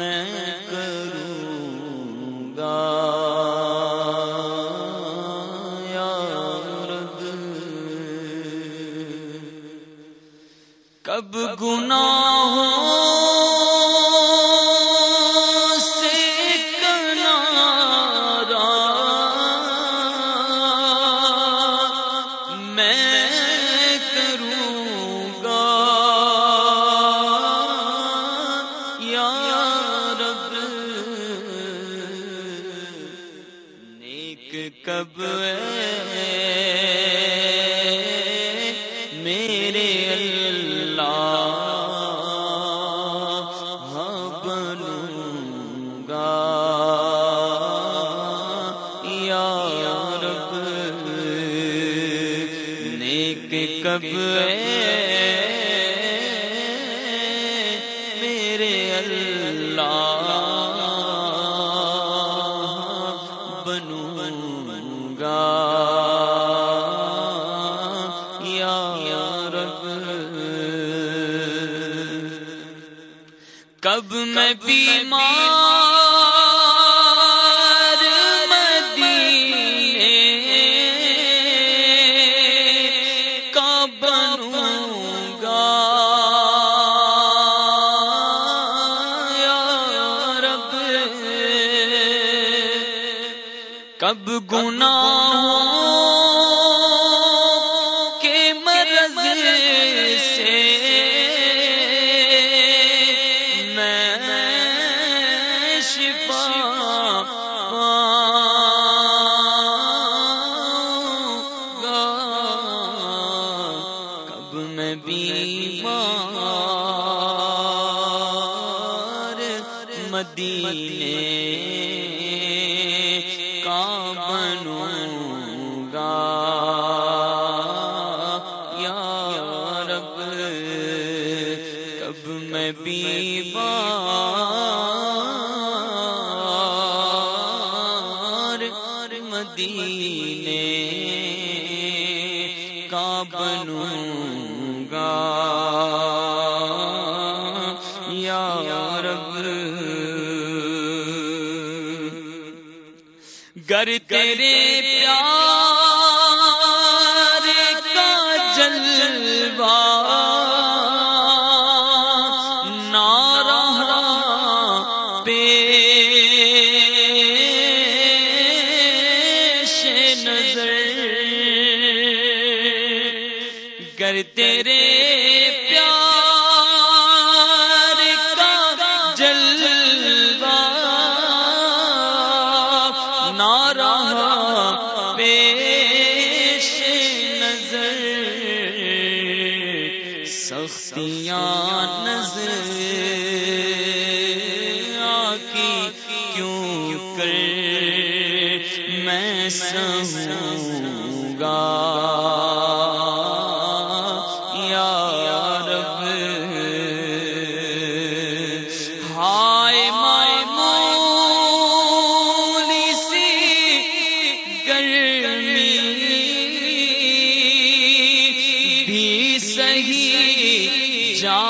میں کروں گا۔ یارد کب گنا کب میرے اللہ؟ ہاں بنوں گا۔ یا رب نیک کب میرے اللہ؟ کب میں بیمار مدینے کا بنوں گا۔ یا رب کب گناہوں مدینے کا بنوں گا یا رب کب میں بیمار مدینے کا بنوں یا رب گر تیرے پیار در تیرے پیار کا جلوہ نہ پیش نظر سختیاں نظر کی کیوں کر میں سموں گا؟ بھی صحیح جاتی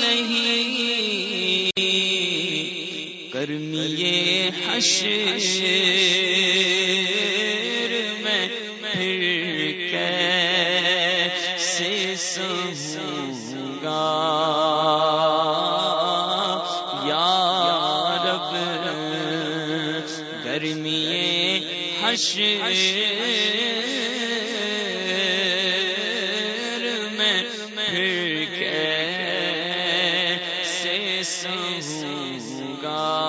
نہیں۔ کرمی حشر میں پھر کیسے سہوں گا؟ یا رب گرمی حشر میں پھر کیسے سہوں گا؟